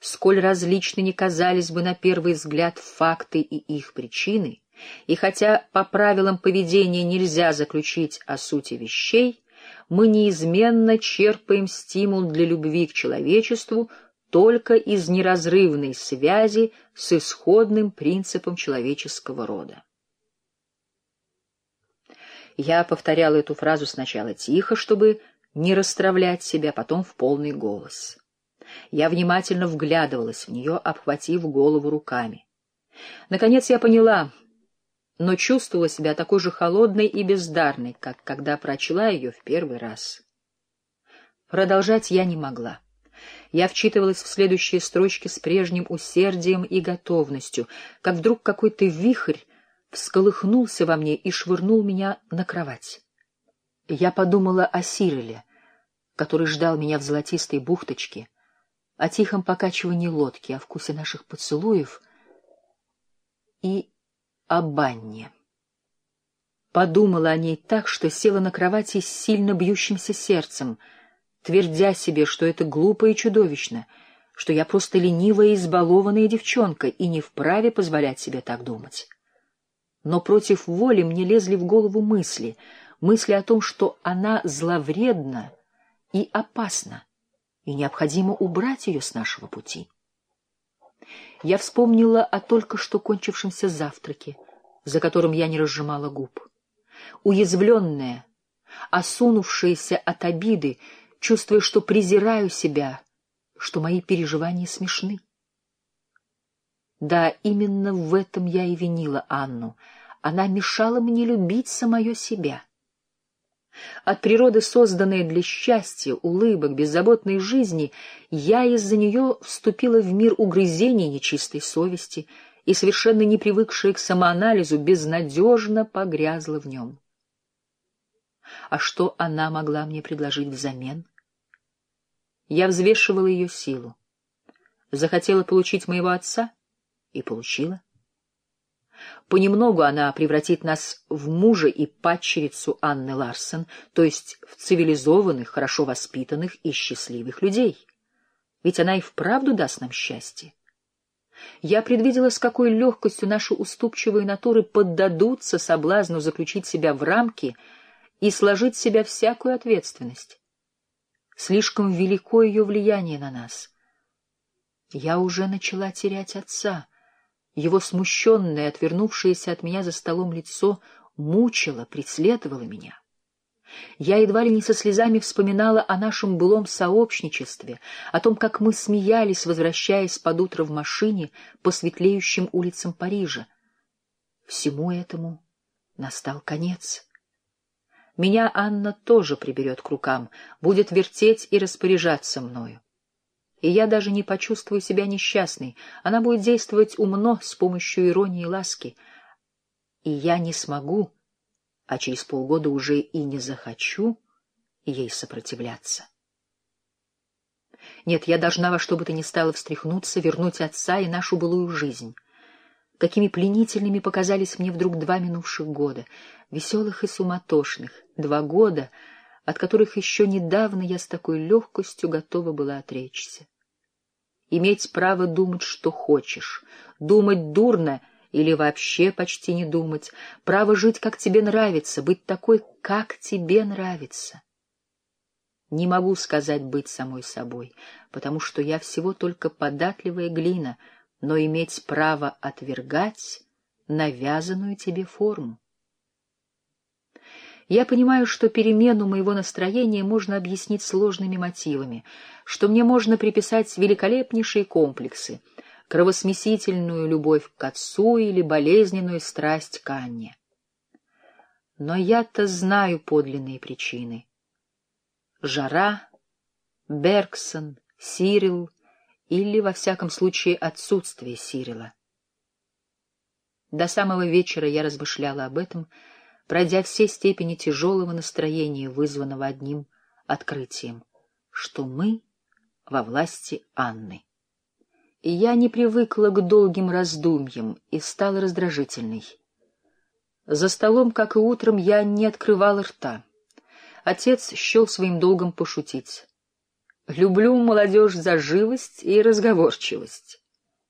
сколь различны не казались бы на первый взгляд факты и их причины, и хотя по правилам поведения нельзя заключить о сути вещей, мы неизменно черпаем стимул для любви к человечеству только из неразрывной связи с исходным принципом человеческого рода. Я повторяла эту фразу сначала тихо, чтобы не расстравлять себя, потом в полный голос. Я внимательно вглядывалась в нее, обхватив голову руками. Наконец я поняла, но чувствовала себя такой же холодной и бездарной, как когда прочла ее в первый раз. Продолжать я не могла. Я вчитывалась в следующие строчки с прежним усердием и готовностью, как вдруг какой-то вихрь всколыхнулся во мне и швырнул меня на кровать. Я подумала о Сиреле, который ждал меня в золотистой бухточке, о тихом покачивании лодки, о вкусе наших поцелуев и о банне. Подумала о ней так, что села на кровати с сильно бьющимся сердцем, твердя себе, что это глупо и чудовищно, что я просто ленивая и избалованная девчонка и не вправе позволять себе так думать. Но против воли мне лезли в голову мысли, мысли о том, что она зловредна и опасна, и необходимо убрать ее с нашего пути. Я вспомнила о только что кончившемся завтраке, за которым я не разжимала губ. Уязвленная, осунувшаяся от обиды, чувствуя, что презираю себя, что мои переживания смешны. Да, именно в этом я и винила Анну. Она мешала мне любить самое себя. От природы, созданной для счастья, улыбок, беззаботной жизни, я из-за нее вступила в мир угрызений нечистой совести и, совершенно не привыкшая к самоанализу, безнадежно погрязла в нем. А что она могла мне предложить взамен? Я взвешивала ее силу. Захотела получить моего отца — и получила. Понемногу она превратит нас в мужа и падчерицу Анны Ларсен, то есть в цивилизованных, хорошо воспитанных и счастливых людей. Ведь она и вправду даст нам счастье. Я предвидела, с какой легкостью наши уступчивые натуры поддадутся соблазну заключить себя в рамки и сложить в себя всякую ответственность. Слишком велико ее влияние на нас. Я уже начала терять отца — его смущенное, отвернувшееся от меня за столом лицо мучило, преследовало меня. Я едва ли не со слезами вспоминала о нашем былом сообщничестве, о том, как мы смеялись, возвращаясь под утро в машине по светлеющим улицам Парижа. Всему этому настал конец. Меня Анна тоже приберет к рукам, будет вертеть и распоряжаться мною и я даже не почувствую себя несчастной. Она будет действовать умно, с помощью иронии и ласки. И я не смогу, а через полгода уже и не захочу ей сопротивляться. Нет, я должна во что бы то ни стало встряхнуться, вернуть отца и нашу былую жизнь. Какими пленительными показались мне вдруг два минувших года, веселых и суматошных, два года — от которых еще недавно я с такой легкостью готова была отречься. Иметь право думать, что хочешь, думать дурно или вообще почти не думать, право жить, как тебе нравится, быть такой, как тебе нравится. Не могу сказать быть самой собой, потому что я всего только податливая глина, но иметь право отвергать навязанную тебе форму. Я понимаю, что перемену моего настроения можно объяснить сложными мотивами, что мне можно приписать великолепнейшие комплексы, кровосмесительную любовь к отцу или болезненную страсть к Анне. Но я-то знаю подлинные причины. Жара, Бергсон, Сирил или, во всяком случае, отсутствие Сирила. До самого вечера я размышляла об этом, пройдя все степени тяжелого настроения, вызванного одним открытием, что мы во власти Анны. Я не привыкла к долгим раздумьям и стала раздражительной. За столом, как и утром, я не открывала рта. Отец счел своим долгом пошутить. Люблю молодежь за живость и разговорчивость.